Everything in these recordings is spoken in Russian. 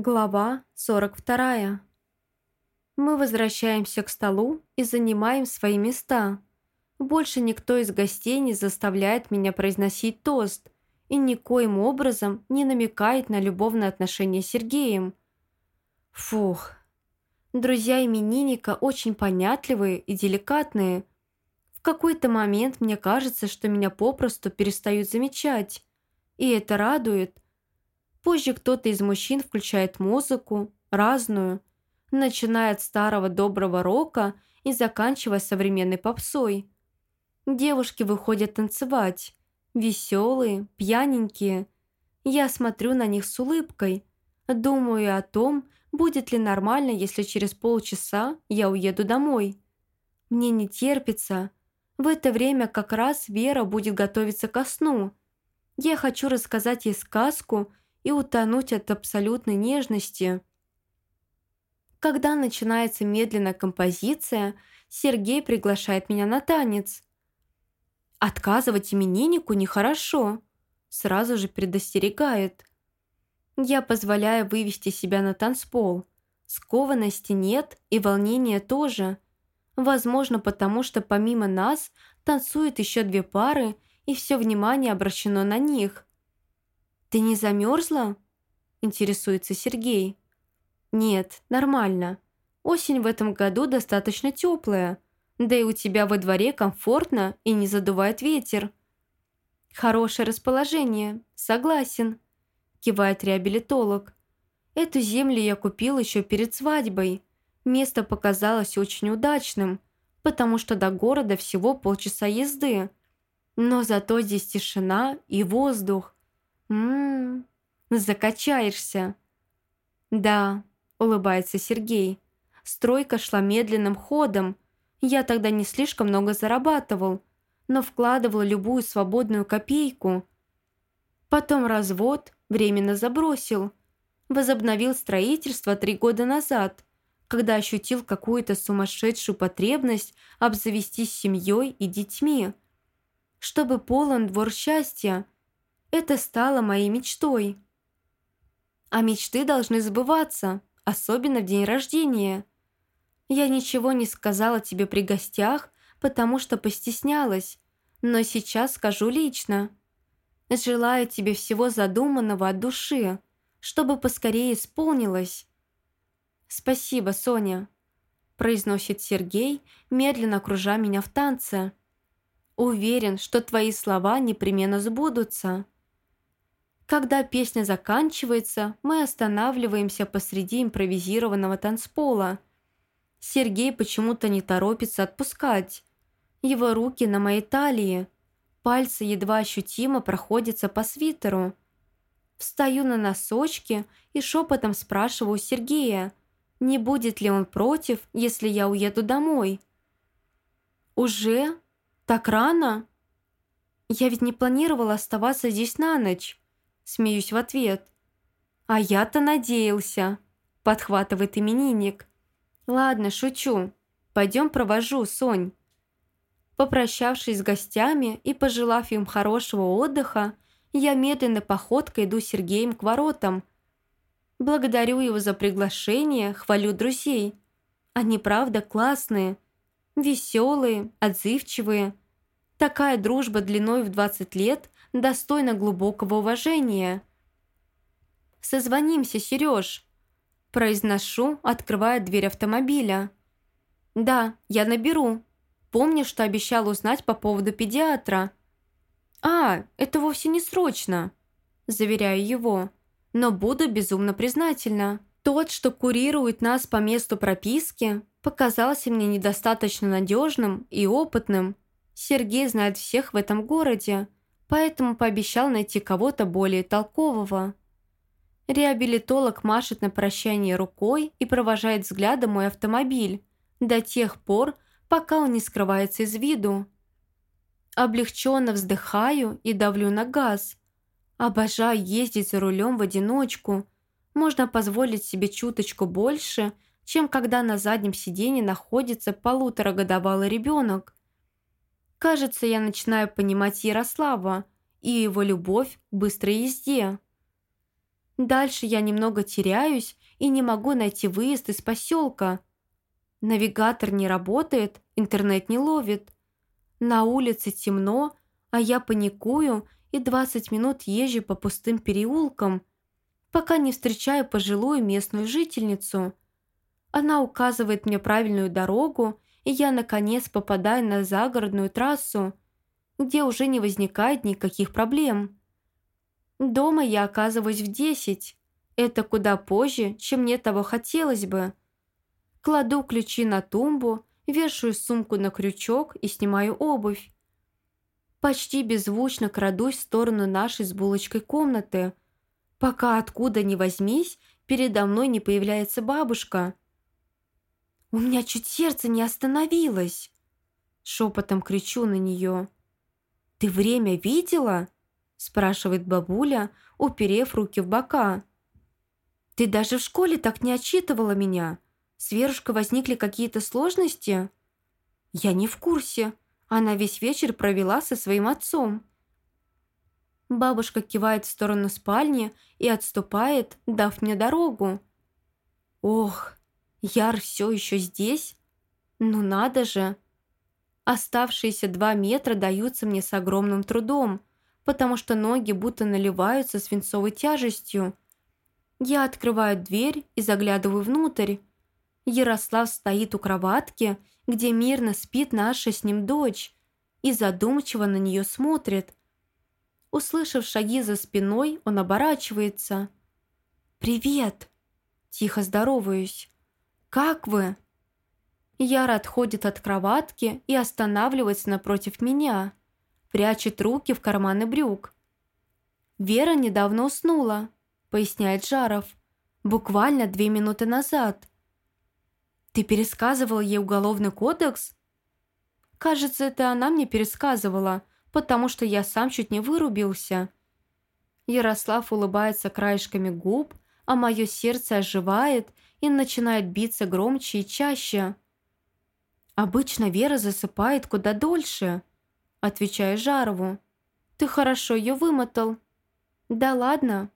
Глава 42. Мы возвращаемся к столу и занимаем свои места. Больше никто из гостей не заставляет меня произносить тост и никоим образом не намекает на любовные отношения с Сергеем. Фух. Друзья именинника очень понятливые и деликатные. В какой-то момент мне кажется, что меня попросту перестают замечать. И это радует – Позже кто-то из мужчин включает музыку, разную, начиная от старого доброго рока и заканчивая современной попсой. Девушки выходят танцевать, веселые, пьяненькие. Я смотрю на них с улыбкой, думаю о том, будет ли нормально, если через полчаса я уеду домой. Мне не терпится. В это время как раз Вера будет готовиться ко сну. Я хочу рассказать ей сказку и утонуть от абсолютной нежности. Когда начинается медленная композиция, Сергей приглашает меня на танец. Отказывать имениннику нехорошо, сразу же предостерегает. Я позволяю вывести себя на танцпол. Скованности нет и волнения тоже. Возможно, потому что помимо нас танцуют еще две пары, и все внимание обращено на них. «Ты не замерзла?» – интересуется Сергей. «Нет, нормально. Осень в этом году достаточно теплая. Да и у тебя во дворе комфортно и не задувает ветер». «Хорошее расположение, согласен», – кивает реабилитолог. «Эту землю я купил еще перед свадьбой. Место показалось очень удачным, потому что до города всего полчаса езды. Но зато здесь тишина и воздух. «М-м, закачаешься». «Да», – улыбается Сергей. «Стройка шла медленным ходом. Я тогда не слишком много зарабатывал, но вкладывал любую свободную копейку. Потом развод, временно забросил. Возобновил строительство три года назад, когда ощутил какую-то сумасшедшую потребность обзавестись семьей и детьми. Чтобы полон двор счастья – это стало моей мечтой. А мечты должны сбываться, особенно в день рождения. Я ничего не сказала тебе при гостях, потому что постеснялась, но сейчас скажу лично. Желаю тебе всего задуманного от души, чтобы поскорее исполнилось. «Спасибо, Соня», – произносит Сергей, медленно окружа меня в танце. «Уверен, что твои слова непременно сбудутся». Когда песня заканчивается, мы останавливаемся посреди импровизированного танцпола. Сергей почему-то не торопится отпускать. Его руки на моей талии. Пальцы едва ощутимо проходятся по свитеру. Встаю на носочки и шепотом спрашиваю Сергея, не будет ли он против, если я уеду домой. «Уже? Так рано?» «Я ведь не планировала оставаться здесь на ночь». Смеюсь в ответ. «А я-то надеялся», – подхватывает именинник. «Ладно, шучу. Пойдем провожу, Сонь». Попрощавшись с гостями и пожелав им хорошего отдыха, я медленной походкой иду Сергеем к воротам. Благодарю его за приглашение, хвалю друзей. Они, правда, классные, веселые, отзывчивые. Такая дружба длиной в 20 лет достойна глубокого уважения. «Созвонимся, Сереж!» Произношу, открывая дверь автомобиля. «Да, я наберу. Помню, что обещал узнать по поводу педиатра». «А, это вовсе не срочно», – заверяю его. «Но буду безумно признательна. Тот, что курирует нас по месту прописки, показался мне недостаточно надежным и опытным. Сергей знает всех в этом городе, поэтому пообещал найти кого-то более толкового. Реабилитолог машет на прощание рукой и провожает взглядом мой автомобиль до тех пор, пока он не скрывается из виду. Облегченно вздыхаю и давлю на газ. Обожаю ездить за рулем в одиночку. Можно позволить себе чуточку больше, чем когда на заднем сиденье находится полуторагодовалый ребенок. Кажется, я начинаю понимать Ярослава и его любовь к быстрой езде. Дальше я немного теряюсь и не могу найти выезд из поселка. Навигатор не работает, интернет не ловит. На улице темно, а я паникую и 20 минут езжу по пустым переулкам, пока не встречаю пожилую местную жительницу. Она указывает мне правильную дорогу, и я, наконец, попадаю на загородную трассу, где уже не возникает никаких проблем. Дома я оказываюсь в 10. Это куда позже, чем мне того хотелось бы. Кладу ключи на тумбу, вешаю сумку на крючок и снимаю обувь. Почти беззвучно крадусь в сторону нашей с булочкой комнаты, пока откуда ни возьмись, передо мной не появляется бабушка. «У меня чуть сердце не остановилось!» Шепотом кричу на нее. «Ты время видела?» спрашивает бабуля, уперев руки в бока. «Ты даже в школе так не отчитывала меня. С Верушкой возникли какие-то сложности?» «Я не в курсе. Она весь вечер провела со своим отцом». Бабушка кивает в сторону спальни и отступает, дав мне дорогу. «Ох, Яр все еще здесь? Ну надо же!» Оставшиеся два метра даются мне с огромным трудом, потому что ноги будто наливаются свинцовой тяжестью. Я открываю дверь и заглядываю внутрь. Ярослав стоит у кроватки, где мирно спит наша с ним дочь, и задумчиво на нее смотрит. Услышав шаги за спиной, он оборачивается. «Привет!» Тихо здороваюсь. «Как вы?» Яра отходит от кроватки и останавливается напротив меня. Прячет руки в карманы брюк. «Вера недавно уснула», — поясняет Жаров. «Буквально две минуты назад». «Ты пересказывал ей уголовный кодекс?» «Кажется, это она мне пересказывала, потому что я сам чуть не вырубился». Ярослав улыбается краешками губ, а мое сердце оживает и начинает биться громче и чаще. Обычно Вера засыпает куда дольше, отвечаю Жарову. Ты хорошо ее вымотал. Да ладно.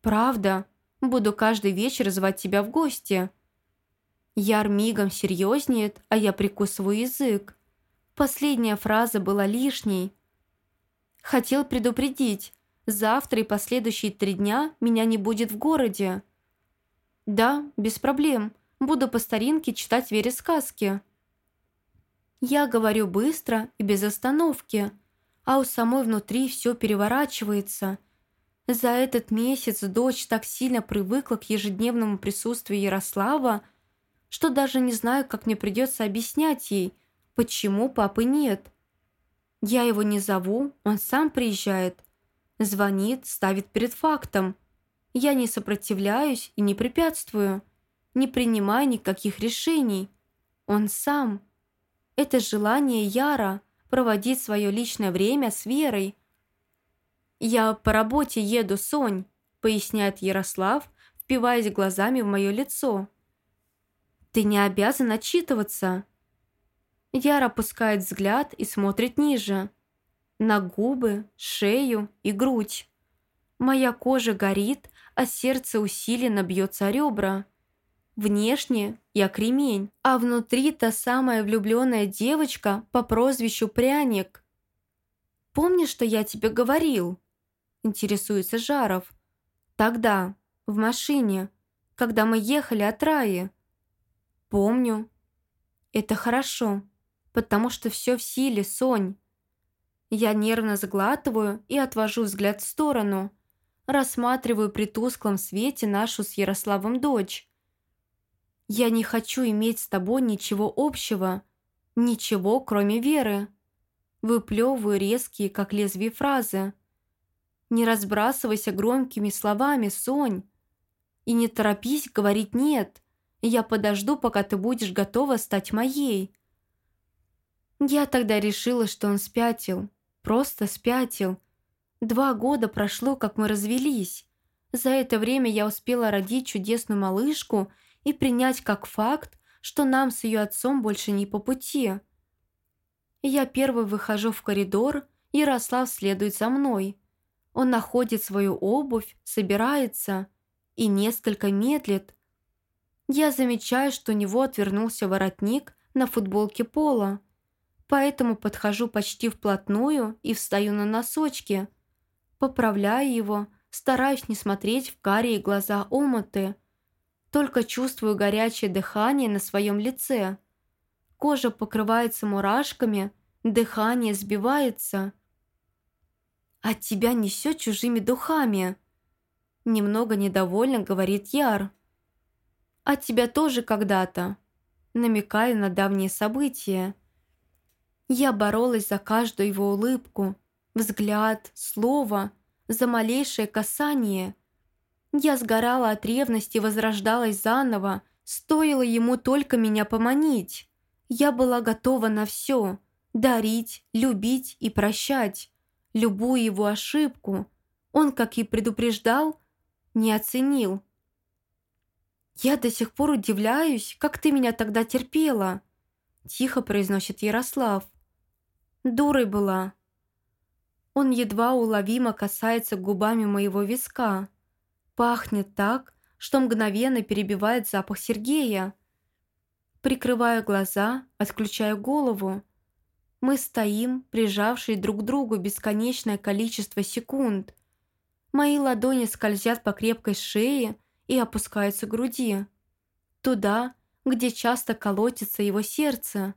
Правда, буду каждый вечер звать тебя в гости. Яр мигом серьезнеет, а я прикусываю язык. Последняя фраза была лишней. Хотел предупредить, завтра и последующие три дня меня не будет в городе. Да, без проблем, буду по старинке читать Вере сказки. Я говорю быстро и без остановки, а у самой внутри все переворачивается. За этот месяц дочь так сильно привыкла к ежедневному присутствию Ярослава, что даже не знаю, как мне придется объяснять ей, почему папы нет. Я его не зову, он сам приезжает. Звонит, ставит перед фактом. Я не сопротивляюсь и не препятствую, не принимаю никаких решений. Он сам – это желание Яра проводить свое личное время с Верой. «Я по работе еду, Сонь», — поясняет Ярослав, впиваясь глазами в мое лицо. «Ты не обязан отчитываться». Яра опускает взгляд и смотрит ниже. На губы, шею и грудь. Моя кожа горит, а сердце усиленно бьется о ребра. Внешне я кремень, а внутри та самая влюбленная девочка по прозвищу Пряник. «Помнишь, что я тебе говорил?» Интересуется Жаров. «Тогда, в машине, когда мы ехали от Раи». «Помню». «Это хорошо, потому что все в силе, Сонь». Я нервно заглатываю и отвожу взгляд в сторону. Рассматриваю при тусклом свете нашу с Ярославом дочь. Я не хочу иметь с тобой ничего общего, ничего, кроме веры. Выплевываю резкие, как лезвие фразы. Не разбрасывайся громкими словами, Сонь. И не торопись говорить «нет». Я подожду, пока ты будешь готова стать моей. Я тогда решила, что он спятил. Просто спятил. Два года прошло, как мы развелись. За это время я успела родить чудесную малышку и принять как факт, что нам с ее отцом больше не по пути. Я первый выхожу в коридор, Ярослав следует за мной. Он находит свою обувь, собирается и несколько медлит. Я замечаю, что у него отвернулся воротник на футболке пола, поэтому подхожу почти вплотную и встаю на носочки. Поправляю его, стараюсь не смотреть в карие глаза омуты. Только чувствую горячее дыхание на своем лице. Кожа покрывается мурашками, дыхание сбивается. «От тебя несет чужими духами», — немного недовольно говорит Яр. «От тебя тоже когда-то», намекая на давние события. Я боролась за каждую его улыбку, взгляд, слово, за малейшее касание. Я сгорала от ревности и возрождалась заново, стоило ему только меня поманить. Я была готова на все – дарить, любить и прощать. Любую его ошибку он, как и предупреждал, не оценил. «Я до сих пор удивляюсь, как ты меня тогда терпела», – тихо произносит Ярослав. Дурой была. Он едва уловимо касается губами моего виска. Пахнет так, что мгновенно перебивает запах Сергея. Прикрываю глаза, отключаю голову. Мы стоим, прижавшие друг к другу бесконечное количество секунд. Мои ладони скользят по крепкой шее и опускаются к груди. Туда, где часто колотится его сердце.